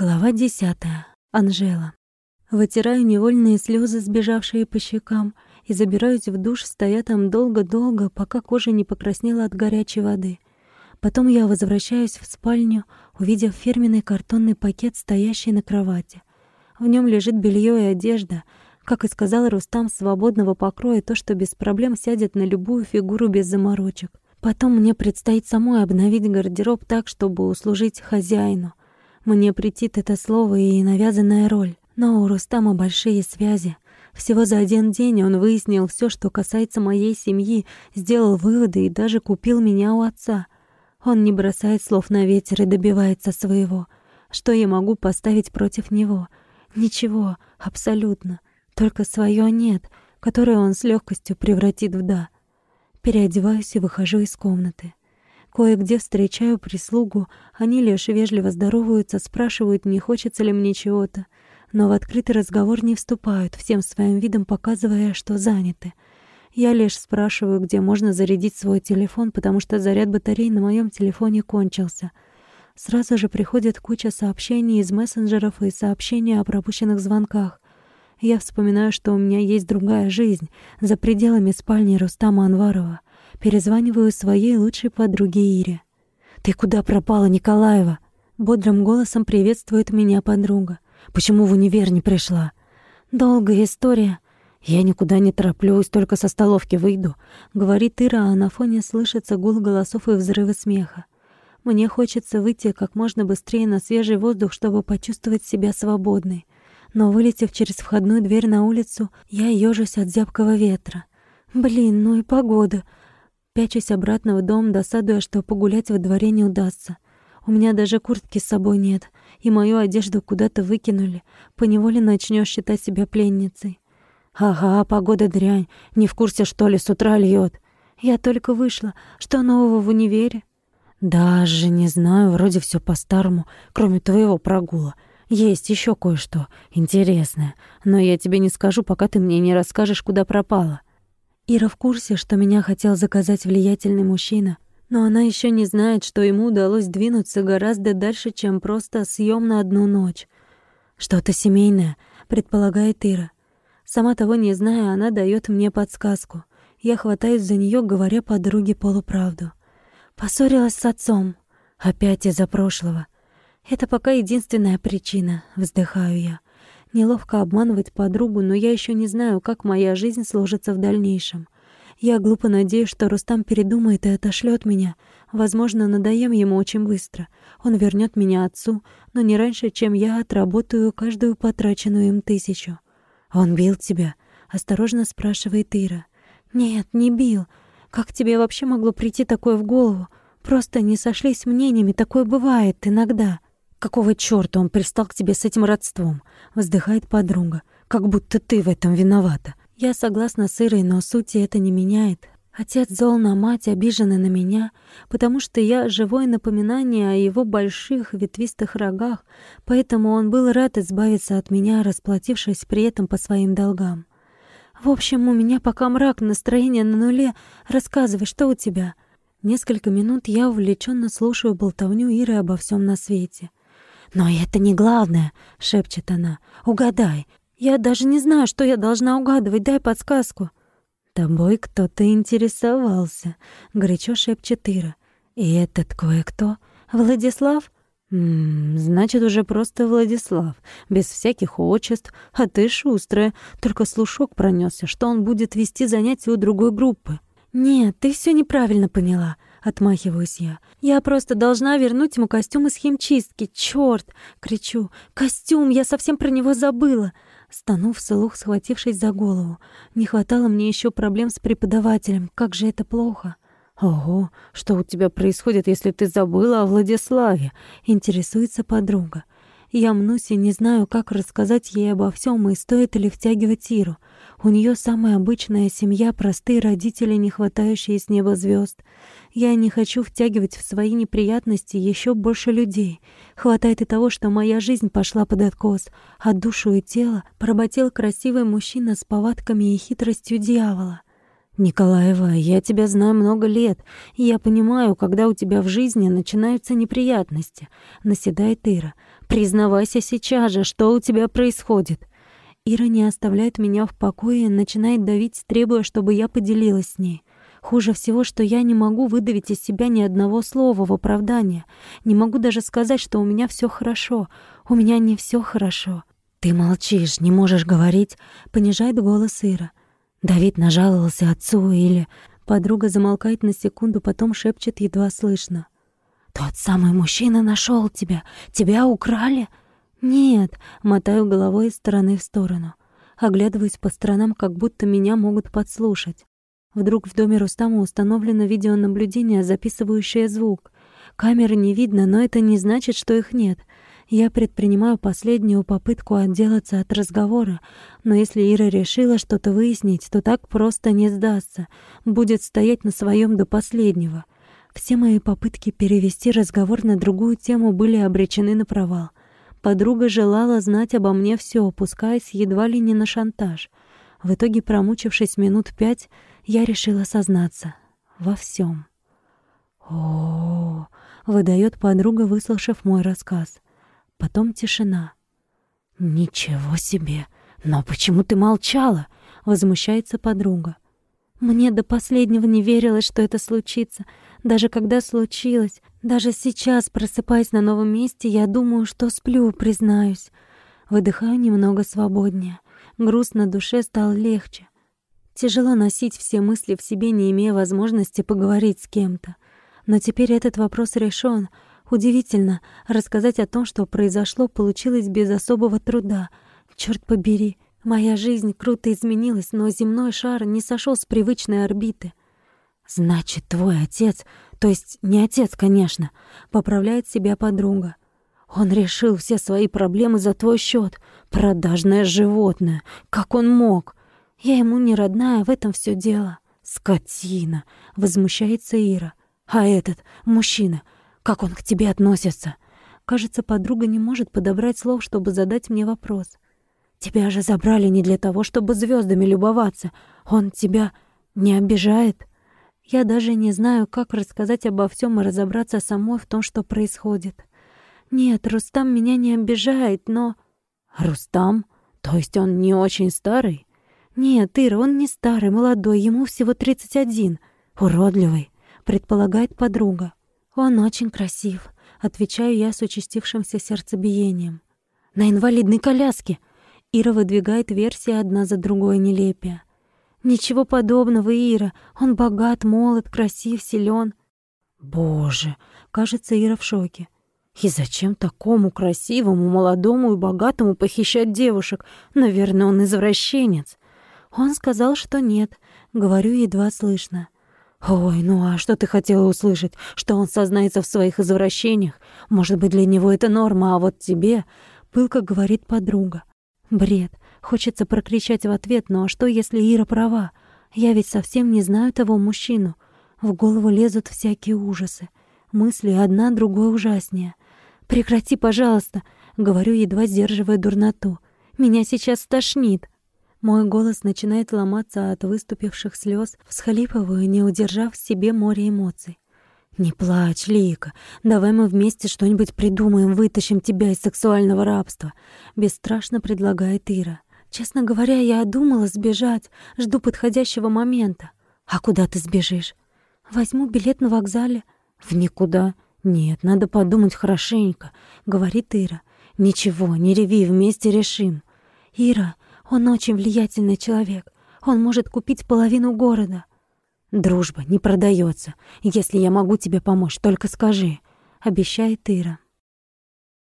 Глава десятая. Анжела. Вытираю невольные слезы, сбежавшие по щекам, и забираюсь в душ, стоя там долго-долго, пока кожа не покраснела от горячей воды. Потом я возвращаюсь в спальню, увидев фирменный картонный пакет, стоящий на кровати. В нем лежит белье и одежда, как и сказал Рустам, свободного покроя, то, что без проблем сядет на любую фигуру без заморочек. Потом мне предстоит самой обновить гардероб так, чтобы услужить хозяину. Мне претит это слово и навязанная роль. Но у Рустама большие связи. Всего за один день он выяснил все, что касается моей семьи, сделал выводы и даже купил меня у отца. Он не бросает слов на ветер и добивается своего. Что я могу поставить против него? Ничего, абсолютно. Только свое «нет», которое он с легкостью превратит в «да». Переодеваюсь и выхожу из комнаты. Кое-где встречаю прислугу, они лишь вежливо здороваются, спрашивают, не хочется ли мне чего-то, но в открытый разговор не вступают, всем своим видом показывая, что заняты. Я лишь спрашиваю, где можно зарядить свой телефон, потому что заряд батареи на моем телефоне кончился. Сразу же приходит куча сообщений из мессенджеров и сообщений о пропущенных звонках. Я вспоминаю, что у меня есть другая жизнь за пределами спальни Рустама Анварова. Перезваниваю своей лучшей подруге Ире. «Ты куда пропала, Николаева?» Бодрым голосом приветствует меня подруга. «Почему в универ не пришла?» «Долгая история». «Я никуда не тороплюсь, только со столовки выйду», — говорит Ира, а на фоне слышится гул голосов и взрывы смеха. Мне хочется выйти как можно быстрее на свежий воздух, чтобы почувствовать себя свободной. Но, вылетев через входную дверь на улицу, я ёжусь от зябкого ветра. Блин, ну и погода. Пячусь обратно в дом, досадуя, что погулять во дворе не удастся. У меня даже куртки с собой нет, и мою одежду куда-то выкинули. Поневоле начнёшь считать себя пленницей. Ага, погода дрянь. Не в курсе, что ли, с утра льёт. Я только вышла. Что нового в универе? Даже не знаю, вроде всё по-старому, кроме твоего прогула. Есть ещё кое-что интересное, но я тебе не скажу, пока ты мне не расскажешь, куда пропала. Ира в курсе, что меня хотел заказать влиятельный мужчина, но она еще не знает, что ему удалось двинуться гораздо дальше, чем просто съем на одну ночь. Что-то семейное, предполагает Ира. Сама того не зная, она дает мне подсказку. Я хватаюсь за нее, говоря подруге полуправду. Поссорилась с отцом. Опять из-за прошлого. Это пока единственная причина, вздыхаю я. Неловко обманывать подругу, но я еще не знаю, как моя жизнь сложится в дальнейшем. Я глупо надеюсь, что Рустам передумает и отошлет меня. Возможно, надоем ему очень быстро. Он вернет меня отцу, но не раньше, чем я отработаю каждую потраченную им тысячу. «Он бил тебя?» — осторожно спрашивает Ира. «Нет, не бил. Как тебе вообще могло прийти такое в голову? Просто не сошлись мнениями, такое бывает иногда». «Какого чёрта он пристал к тебе с этим родством?» — вздыхает подруга. «Как будто ты в этом виновата». Я согласна с Ирой, но сути это не меняет. Отец зол на мать, обиженный на меня, потому что я живое напоминание о его больших ветвистых рогах, поэтому он был рад избавиться от меня, расплатившись при этом по своим долгам. В общем, у меня пока мрак, настроение на нуле. Рассказывай, что у тебя? Несколько минут я увлеченно слушаю болтовню Иры обо всем на свете. «Но это не главное», — шепчет она. «Угадай. Я даже не знаю, что я должна угадывать. Дай подсказку». «Тобой кто-то интересовался», — горячо шепчет Ира. «И этот кое-кто? Владислав?» «М -м, «Значит, уже просто Владислав, без всяких отчеств, а ты шустрая, только слушок пронесся, что он будет вести занятия у другой группы». «Нет, ты все неправильно поняла. — отмахиваюсь я. «Я просто должна вернуть ему костюм из химчистки. Чёрт!» — кричу. «Костюм! Я совсем про него забыла!» Стану вслух, схватившись за голову. Не хватало мне еще проблем с преподавателем. Как же это плохо. «Ого, что у тебя происходит, если ты забыла о Владиславе?» — интересуется подруга. Я мнусь и не знаю, как рассказать ей обо всем и стоит ли втягивать Иру. У нее самая обычная семья, простые родители, не хватающие с неба звезд. Я не хочу втягивать в свои неприятности еще больше людей. Хватает и того, что моя жизнь пошла под откос, а душу и тело поработил красивый мужчина с повадками и хитростью дьявола. «Николаева, я тебя знаю много лет, и я понимаю, когда у тебя в жизни начинаются неприятности», — наседает Ира. Признавайся сейчас же, что у тебя происходит. Ира не оставляет меня в покое, начинает давить, требуя, чтобы я поделилась с ней. Хуже всего, что я не могу выдавить из себя ни одного слова в оправдание. Не могу даже сказать, что у меня все хорошо. У меня не все хорошо. Ты молчишь, не можешь говорить, понижает голос Ира. Давид нажаловался отцу или... Подруга замолкает на секунду, потом шепчет едва слышно. «Тот самый мужчина нашел тебя. Тебя украли?» «Нет», — мотаю головой из стороны в сторону. Оглядываюсь по сторонам, как будто меня могут подслушать. Вдруг в доме Рустама установлено видеонаблюдение, записывающее звук. Камеры не видно, но это не значит, что их нет. Я предпринимаю последнюю попытку отделаться от разговора, но если Ира решила что-то выяснить, то так просто не сдастся, будет стоять на своем до последнего. Все мои попытки перевести разговор на другую тему были обречены на провал. Подруга желала знать обо мне все, опускаясь едва ли не на шантаж. В итоге, промучившись минут пять, я решила сознаться во всем. О, выдает подруга, выслушав мой рассказ. Потом тишина. Ничего себе! Но почему ты молчала? Возмущается подруга. Мне до последнего не верилось, что это случится. Даже когда случилось, даже сейчас, просыпаясь на новом месте, я думаю, что сплю, признаюсь. Выдыхаю немного свободнее. Груз на душе стал легче. Тяжело носить все мысли в себе, не имея возможности поговорить с кем-то. Но теперь этот вопрос решен. Удивительно, рассказать о том, что произошло, получилось без особого труда. Черт побери, моя жизнь круто изменилась, но земной шар не сошел с привычной орбиты. «Значит, твой отец, то есть не отец, конечно», — поправляет себя подруга. «Он решил все свои проблемы за твой счет. Продажное животное. Как он мог? Я ему не родная, в этом все дело. Скотина, возмущается Ира. А этот мужчина, как он к тебе относится? Кажется, подруга не может подобрать слов, чтобы задать мне вопрос. Тебя же забрали не для того, чтобы звездами любоваться. Он тебя не обижает? Я даже не знаю, как рассказать обо всем и разобраться самой в том, что происходит. Нет, Рустам меня не обижает, но... Рустам? То есть он не очень старый? «Нет, Ира, он не старый, молодой, ему всего 31. Уродливый», — предполагает подруга. «Он очень красив», — отвечаю я с участившимся сердцебиением. «На инвалидной коляске!» Ира выдвигает версии одна за другой нелепия. «Ничего подобного, Ира. Он богат, молод, красив, силен. «Боже!» — кажется, Ира в шоке. «И зачем такому красивому, молодому и богатому похищать девушек? Наверное, он извращенец». Он сказал, что нет. Говорю едва слышно. «Ой, ну а что ты хотела услышать? Что он сознается в своих извращениях? Может быть, для него это норма, а вот тебе...» Пылко говорит подруга. Бред. Хочется прокричать в ответ, но что, если Ира права? Я ведь совсем не знаю того мужчину. В голову лезут всякие ужасы. Мысли одна другой ужаснее. «Прекрати, пожалуйста!» — говорю, едва сдерживая дурноту. «Меня сейчас стошнит!» Мой голос начинает ломаться от выступивших слез, всхлипываю, не удержав в себе море эмоций. «Не плачь, Лика. Давай мы вместе что-нибудь придумаем, вытащим тебя из сексуального рабства», — бесстрашно предлагает Ира. «Честно говоря, я думала сбежать, жду подходящего момента. А куда ты сбежишь?» «Возьму билет на вокзале». «В никуда. Нет, надо подумать хорошенько», — говорит Ира. «Ничего, не реви, вместе решим». «Ира, он очень влиятельный человек. Он может купить половину города. Дружба не продается. Если я могу тебе помочь, только скажи, обещает Ира.